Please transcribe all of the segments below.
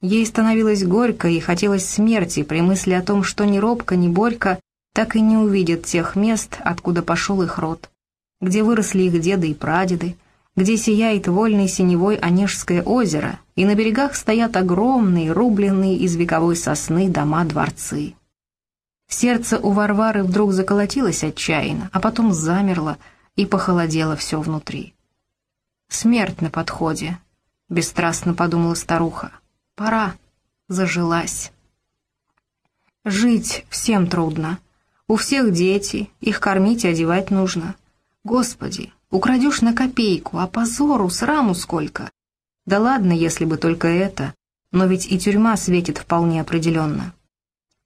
Ей становилось горько и хотелось смерти при мысли о том, что ни Робка, ни Борька так и не увидят тех мест, откуда пошел их род, где выросли их деды и прадеды, где сияет вольной синевой Онежское озеро, и на берегах стоят огромные, рубленные из вековой сосны дома-дворцы. Сердце у Варвары вдруг заколотилось отчаянно, а потом замерло и похолодело все внутри. «Смерть на подходе», — бесстрастно подумала старуха. «Пора», — зажилась. «Жить всем трудно. У всех дети, их кормить и одевать нужно. Господи, украдешь на копейку, а позору, сраму сколько. Да ладно, если бы только это, но ведь и тюрьма светит вполне определенно.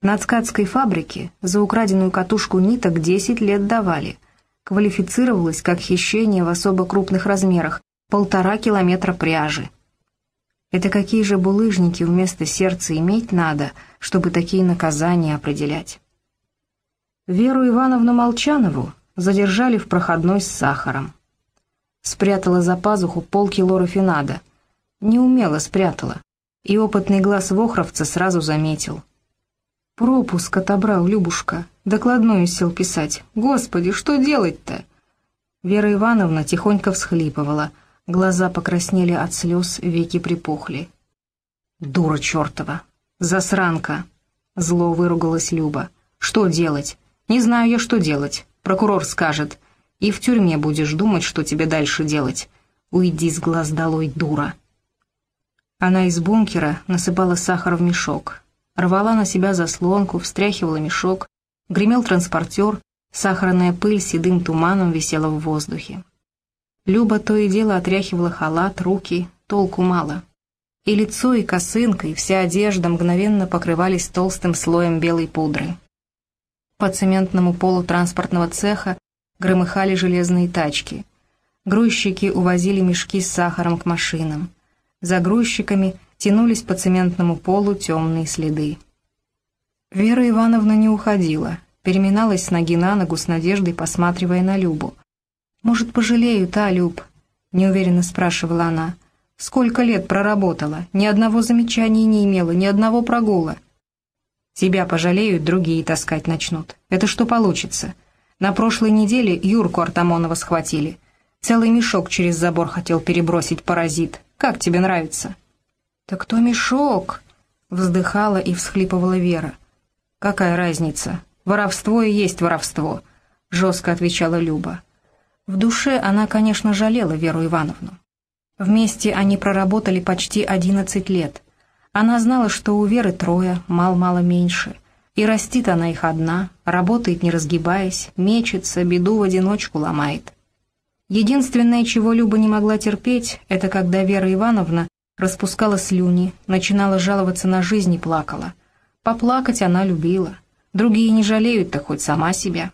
На ткацкой фабрике за украденную катушку ниток 10 лет давали. Квалифицировалось как хищение в особо крупных размерах, полтора километра пряжи. Это какие же булыжники вместо сердца иметь надо, чтобы такие наказания определять? Веру Ивановну Молчанову задержали в проходной с сахаром. Спрятала за пазуху полкило рафинада. Неумело спрятала, и опытный глаз Вохровца сразу заметил. Пропуск отобрал Любушка, докладную сел писать. Господи, что делать-то? Вера Ивановна тихонько всхлипывала, глаза покраснели от слез, веки припухли. «Дура чертова! Засранка!» Зло выругалась Люба. «Что делать? Не знаю я, что делать. Прокурор скажет. И в тюрьме будешь думать, что тебе дальше делать. Уйди с глаз долой, дура!» Она из бункера насыпала сахар в мешок, рвала на себя заслонку, встряхивала мешок, гремел транспортер, сахарная пыль седым туманом висела в воздухе. Люба то и дело отряхивала халат, руки, толку мало. И лицо, и косынка, и вся одежда мгновенно покрывались толстым слоем белой пудры. По цементному полу транспортного цеха громыхали железные тачки. Грузчики увозили мешки с сахаром к машинам. За грузчиками тянулись по цементному полу темные следы. Вера Ивановна не уходила, переминалась с ноги на ногу с надеждой, посматривая на Любу. «Может, пожалеют, а, Люб?» — неуверенно спрашивала она. «Сколько лет проработала, ни одного замечания не имела, ни одного прогула». «Тебя пожалеют, другие таскать начнут. Это что получится? На прошлой неделе Юрку Артамонова схватили. Целый мешок через забор хотел перебросить паразит. Как тебе нравится?» «Так кто мешок?» — вздыхала и всхлипывала Вера. «Какая разница? Воровство и есть воровство», — жестко отвечала Люба. В душе она, конечно, жалела Веру Ивановну. Вместе они проработали почти одиннадцать лет. Она знала, что у Веры трое, мал-мало меньше. И растит она их одна, работает не разгибаясь, мечется, беду в одиночку ломает. Единственное, чего Люба не могла терпеть, это когда Вера Ивановна распускала слюни, начинала жаловаться на жизнь и плакала. Поплакать она любила. Другие не жалеют-то хоть сама себя.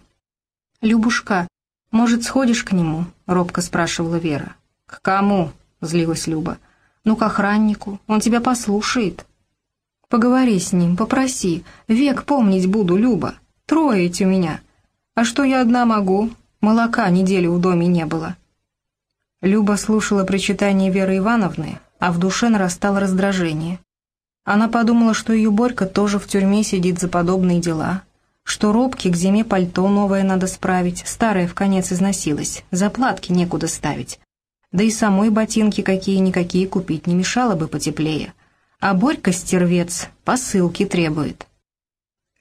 «Любушка, может, сходишь к нему?» — робко спрашивала Вера. «К кому?» — злилась Люба. «Ну, к охраннику. Он тебя послушает». «Поговори с ним, попроси. Век помнить буду, Люба. Трое эти у меня. А что я одна могу? Молока неделю в доме не было». Люба слушала причитание Веры Ивановны, а в душе нарастало раздражение. Она подумала, что ее Борька тоже в тюрьме сидит за подобные дела, что робки к зиме пальто новое надо справить, старое в конец износилось, заплатки некуда ставить. Да и самой ботинки какие-никакие купить не мешало бы потеплее. А Борька, стервец, посылки требует.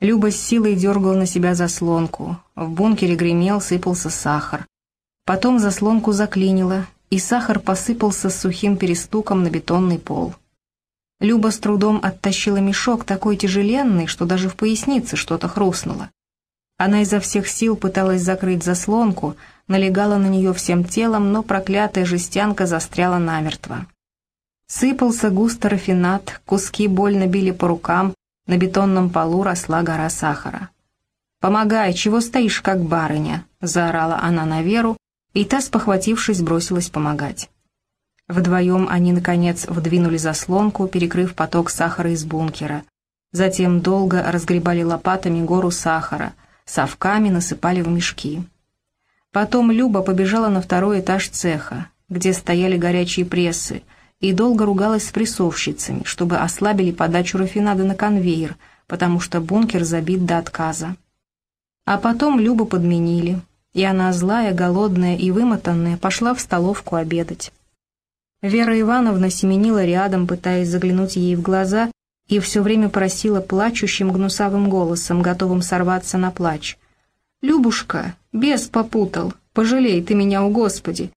Люба с силой дергала на себя заслонку. В бункере гремел, сыпался сахар. Потом заслонку заклинило, и сахар посыпался с сухим перестуком на бетонный пол. Люба с трудом оттащила мешок, такой тяжеленный, что даже в пояснице что-то хрустнуло. Она изо всех сил пыталась закрыть заслонку, налегала на нее всем телом, но проклятая жестянка застряла намертво. Сыпался густо рафинат, куски больно били по рукам, на бетонном полу росла гора сахара. «Помогай, чего стоишь, как барыня?» — заорала она на Веру, и та, спохватившись, бросилась помогать. Вдвоем они, наконец, вдвинули заслонку, перекрыв поток сахара из бункера. Затем долго разгребали лопатами гору сахара, совками насыпали в мешки. Потом Люба побежала на второй этаж цеха, где стояли горячие прессы, и долго ругалась с прессовщицами, чтобы ослабили подачу рафинада на конвейер, потому что бункер забит до отказа. А потом Любу подменили, и она злая, голодная и вымотанная пошла в столовку обедать. Вера Ивановна семенила рядом, пытаясь заглянуть ей в глаза, и все время просила плачущим гнусавым голосом, готовым сорваться на плач. «Любушка, бес попутал, пожалей ты меня, у Господи,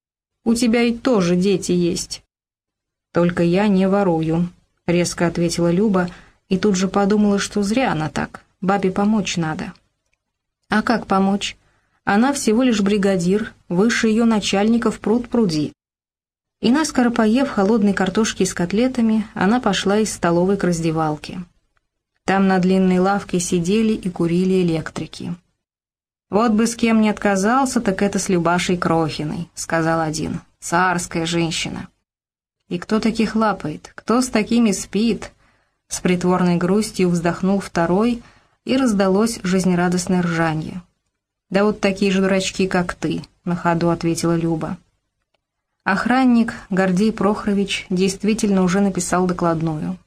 у тебя и тоже дети есть». «Только я не ворую», — резко ответила Люба, и тут же подумала, что зря она так, бабе помочь надо. «А как помочь? Она всего лишь бригадир, выше ее начальника в пруд пруди. И наскоро поев холодной картошки с котлетами, она пошла из столовой к раздевалке. Там на длинной лавке сидели и курили электрики. «Вот бы с кем не отказался, так это с Любашей Крохиной», — сказал один. «Царская женщина». «И кто таких лапает? Кто с такими спит?» С притворной грустью вздохнул второй, и раздалось жизнерадостное ржанье. «Да вот такие же дурачки, как ты», — на ходу ответила Люба. Охранник Гордей Прохорович действительно уже написал докладную.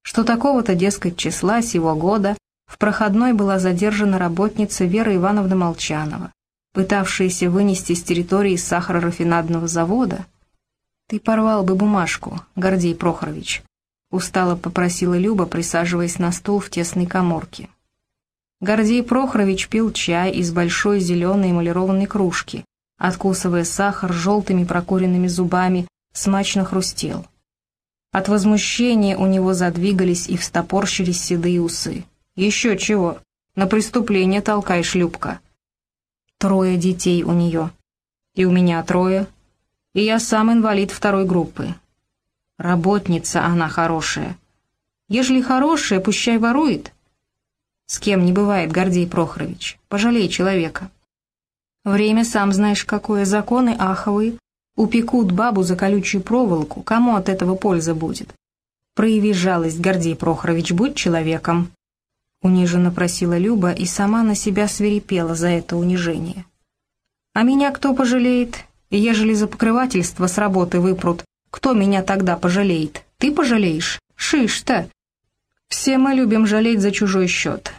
Что такого-то, дескать, числа сего года в проходной была задержана работница Вера Ивановна Молчанова, пытавшаяся вынести с территории сахарорафинадного завода. «Ты порвал бы бумажку, Гордей Прохорович», — устало попросила Люба, присаживаясь на стул в тесной коморке. Гордей Прохорович пил чай из большой зеленой эмалированной кружки, откусывая сахар желтыми прокуренными зубами, смачно хрустел. От возмущения у него задвигались и встопорщились седые усы. «Еще чего? На преступление толкай, шлюпка!» Трое детей у нее. И у меня трое. И я сам инвалид второй группы. Работница она хорошая. Ежели хорошая, пущай ворует. С кем не бывает, Гордей Прохорович. Пожалей человека. Время, сам знаешь, какое, законы аховые. Упекут бабу за колючую проволоку, кому от этого польза будет? Прояви жалость, Гордей Прохорович, будь человеком. Униженно просила Люба и сама на себя свирепела за это унижение. А меня кто пожалеет? Ежели за покрывательство с работы выпрут, кто меня тогда пожалеет? Ты пожалеешь? Шиш-то! Все мы любим жалеть за чужой счет.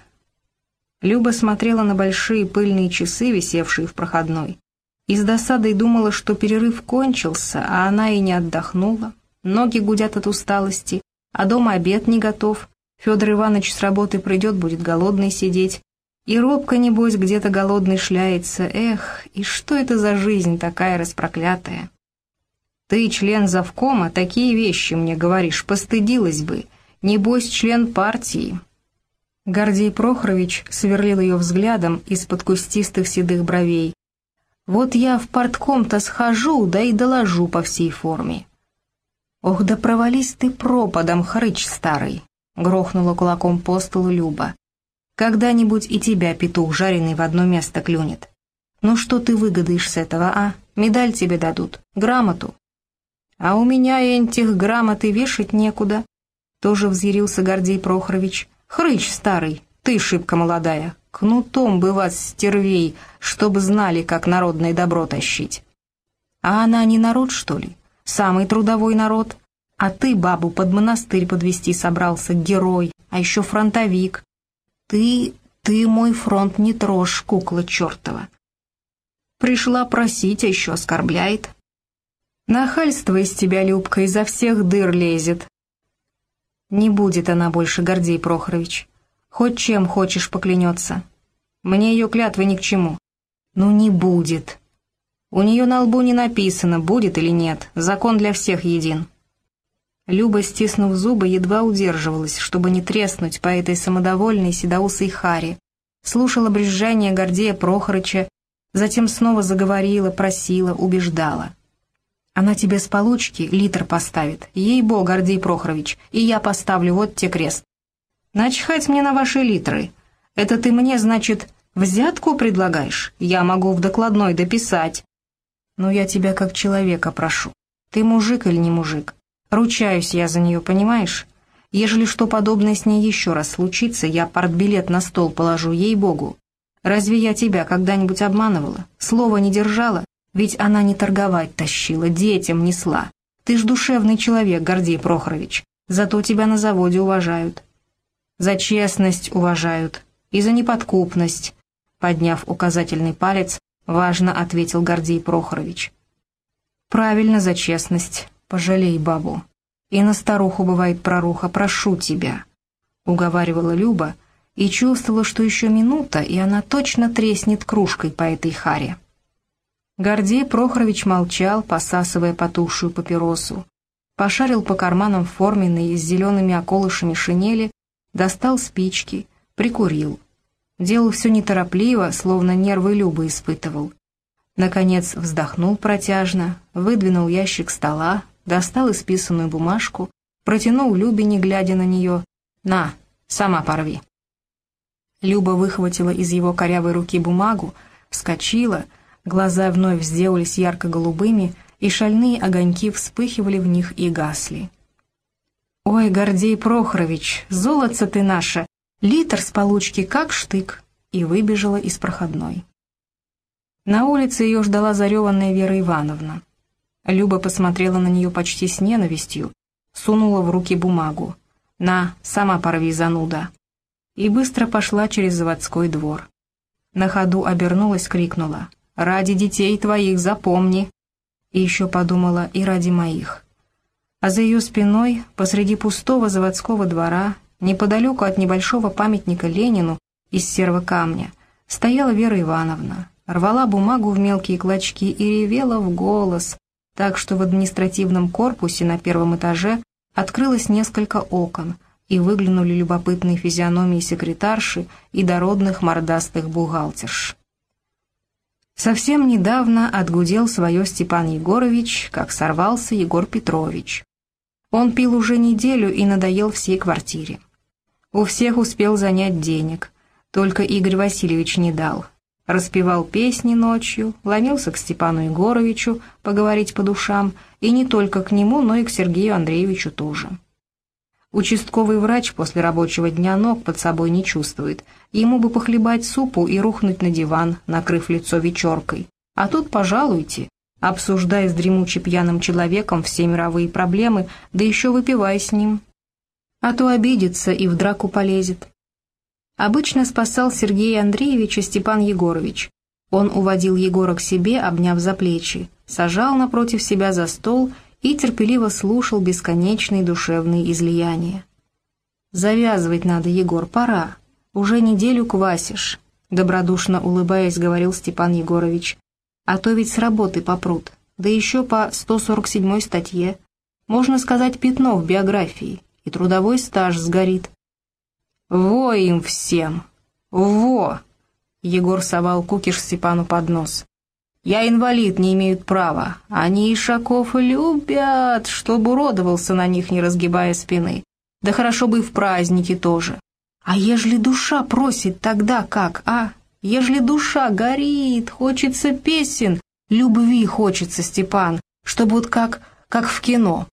Люба смотрела на большие пыльные часы, висевшие в проходной, и с досадой думала, что перерыв кончился, а она и не отдохнула. Ноги гудят от усталости, а дома обед не готов. Федор Иванович с работы придет, будет голодный сидеть. И робко, небось, где-то голодный шляется. Эх, и что это за жизнь такая распроклятая? Ты, член завкома, такие вещи мне говоришь, постыдилась бы. Небось, член партии, Гордей Прохорович сверлил ее взглядом из-под кустистых седых бровей. «Вот я в портком-то схожу, да и доложу по всей форме». «Ох, да провались ты пропадом, хрыч старый!» — грохнула кулаком по столу Люба. «Когда-нибудь и тебя петух жареный в одно место клюнет. Ну что ты выгодаешь с этого, а? Медаль тебе дадут, грамоту». «А у меня этих грамот и вешать некуда», — тоже взъярился Гордей Прохорович. Хрыч старый, ты шибко молодая, кнутом бы вас стервей, чтобы знали, как народное добро тащить. А она не народ, что ли? Самый трудовой народ. А ты бабу под монастырь подвести собрался, герой, а еще фронтовик. Ты, ты мой фронт не трожь, кукла чертова. Пришла просить, а еще оскорбляет. Нахальство из тебя, Любка, изо всех дыр лезет. Не будет она больше, Гордей Прохорович. Хоть чем хочешь поклянется. Мне ее клятвы ни к чему. Ну не будет. У нее на лбу не написано, будет или нет. Закон для всех един. Люба, стиснув зубы, едва удерживалась, чтобы не треснуть по этой самодовольной седоусой харе. Слушала брюзжание Гордея Прохорыча, затем снова заговорила, просила, убеждала. Она тебе с получки литр поставит. Ей-бог, Гордей Прохорович, и я поставлю вот те крест. Начхать мне на ваши литры. Это ты мне, значит, взятку предлагаешь? Я могу в докладной дописать. Но я тебя как человека прошу. Ты мужик или не мужик? Ручаюсь я за нее, понимаешь? Ежели что подобное с ней еще раз случится, я портбилет на стол положу, ей-богу. Разве я тебя когда-нибудь обманывала? Слова не держала? Ведь она не торговать тащила, детям несла. Ты ж душевный человек, Гордей Прохорович, зато тебя на заводе уважают. За честность уважают и за неподкупность, подняв указательный палец, важно ответил Гордей Прохорович. Правильно, за честность, пожалей бабу. И на старуху бывает проруха, прошу тебя, уговаривала Люба, и чувствовала, что еще минута, и она точно треснет кружкой по этой харе. Гордей Прохорович молчал, посасывая потухшую папиросу. Пошарил по карманам форменной с зелеными околышами шинели, достал спички, прикурил. Делал все неторопливо, словно нервы Любы испытывал. Наконец вздохнул протяжно, выдвинул ящик стола, достал исписанную бумажку, протянул Любе, не глядя на нее. «На, сама порви». Люба выхватила из его корявой руки бумагу, вскочила, глаза вновь сделались ярко-голубыми, и шальные огоньки вспыхивали в них и гасли. «Ой, Гордей Прохорович, золотце ты наше! Литр с получки, как штык!» и выбежала из проходной. На улице ее ждала зареванная Вера Ивановна. Люба посмотрела на нее почти с ненавистью, сунула в руки бумагу. «На, сама порви, зануда!» и быстро пошла через заводской двор. На ходу обернулась, крикнула «Ради детей твоих запомни!» И еще подумала «И ради моих». А за ее спиной, посреди пустого заводского двора, неподалеку от небольшого памятника Ленину из серого камня, стояла Вера Ивановна, рвала бумагу в мелкие клочки и ревела в голос, так что в административном корпусе на первом этаже открылось несколько окон, и выглянули любопытные физиономии секретарши и дородных мордастых бухгалтерш. Совсем недавно отгудел свое Степан Егорович, как сорвался Егор Петрович. Он пил уже неделю и надоел всей квартире. У всех успел занять денег, только Игорь Васильевич не дал. Распевал песни ночью, ломился к Степану Егоровичу поговорить по душам, и не только к нему, но и к Сергею Андреевичу тоже. Участковый врач после рабочего дня ног под собой не чувствует. Ему бы похлебать супу и рухнуть на диван, накрыв лицо вечеркой. А тут, пожалуйте, обсуждай с дремуче пьяным человеком все мировые проблемы, да еще выпивай с ним. А то обидится и в драку полезет. Обычно спасал Сергея Андреевича Степан Егорович. Он уводил Егора к себе, обняв за плечи, сажал напротив себя за стол и терпеливо слушал бесконечные душевные излияния. «Завязывать надо, Егор, пора. Уже неделю квасишь», — добродушно улыбаясь, говорил Степан Егорович. «А то ведь с работы попрут, да еще по 147 статье. Можно сказать, пятно в биографии, и трудовой стаж сгорит». «Во им всем! Во!» Егор совал кукиш Степану под нос. Я инвалид, не имеют права. Они Ишаков любят, чтобы уродовался на них, не разгибая спины. Да хорошо бы и в праздники тоже. А ежели душа просит, тогда как, а? Ежели душа горит, хочется песен, любви хочется, Степан, чтобы вот как, как в кино.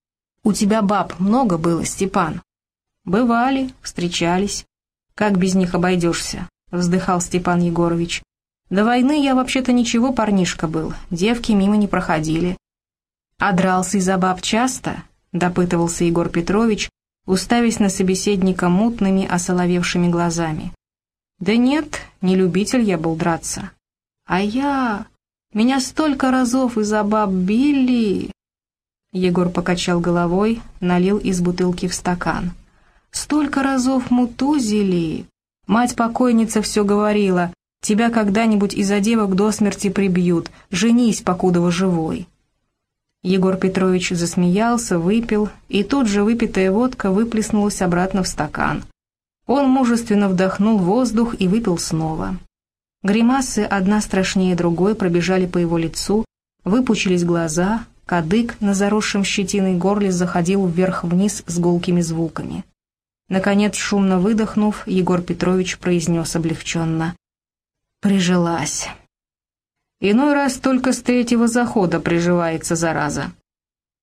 У тебя баб много было, Степан? Бывали, встречались. Как без них обойдешься? Вздыхал Степан Егорович. До войны я вообще-то ничего парнишка был, девки мимо не проходили. А дрался из-за баб часто, допытывался Егор Петрович, уставясь на собеседника мутными, осоловевшими глазами. Да нет, не любитель я был драться. А я... Меня столько разов из-за баб били... Егор покачал головой, налил из бутылки в стакан. Столько разов мутузили. Мать покойница все говорила, Тебя когда-нибудь из-за девок до смерти прибьют. Женись, покуда вы живой». Егор Петрович засмеялся, выпил, и тут же выпитая водка выплеснулась обратно в стакан. Он мужественно вдохнул воздух и выпил снова. Гримасы, одна страшнее другой, пробежали по его лицу, выпучились глаза, кадык на заросшем щетиной горле заходил вверх-вниз с гулкими звуками. Наконец, шумно выдохнув, Егор Петрович произнес облегченно. Прижилась. Иной раз только с третьего захода приживается зараза.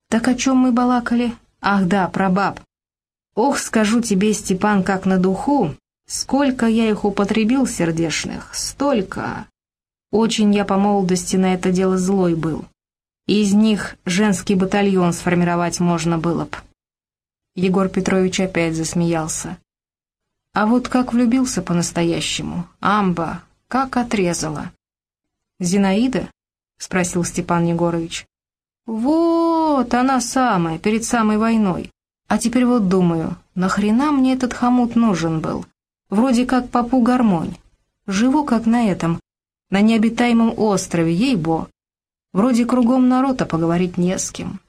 Так о чем мы балакали? Ах да, про баб. Ох, скажу тебе, Степан, как на духу, сколько я их употребил сердешных, столько. Очень я по молодости на это дело злой был. Из них женский батальон сформировать можно было б. Егор Петрович опять засмеялся. А вот как влюбился по-настоящему, амба, как отрезала. «Зинаида?» — спросил Степан Егорович. «Вот она самая, перед самой войной. А теперь вот думаю, нахрена мне этот хомут нужен был? Вроде как попу гармонь. Живу как на этом, на необитаемом острове, ей-бо. Вроде кругом народа поговорить не с кем.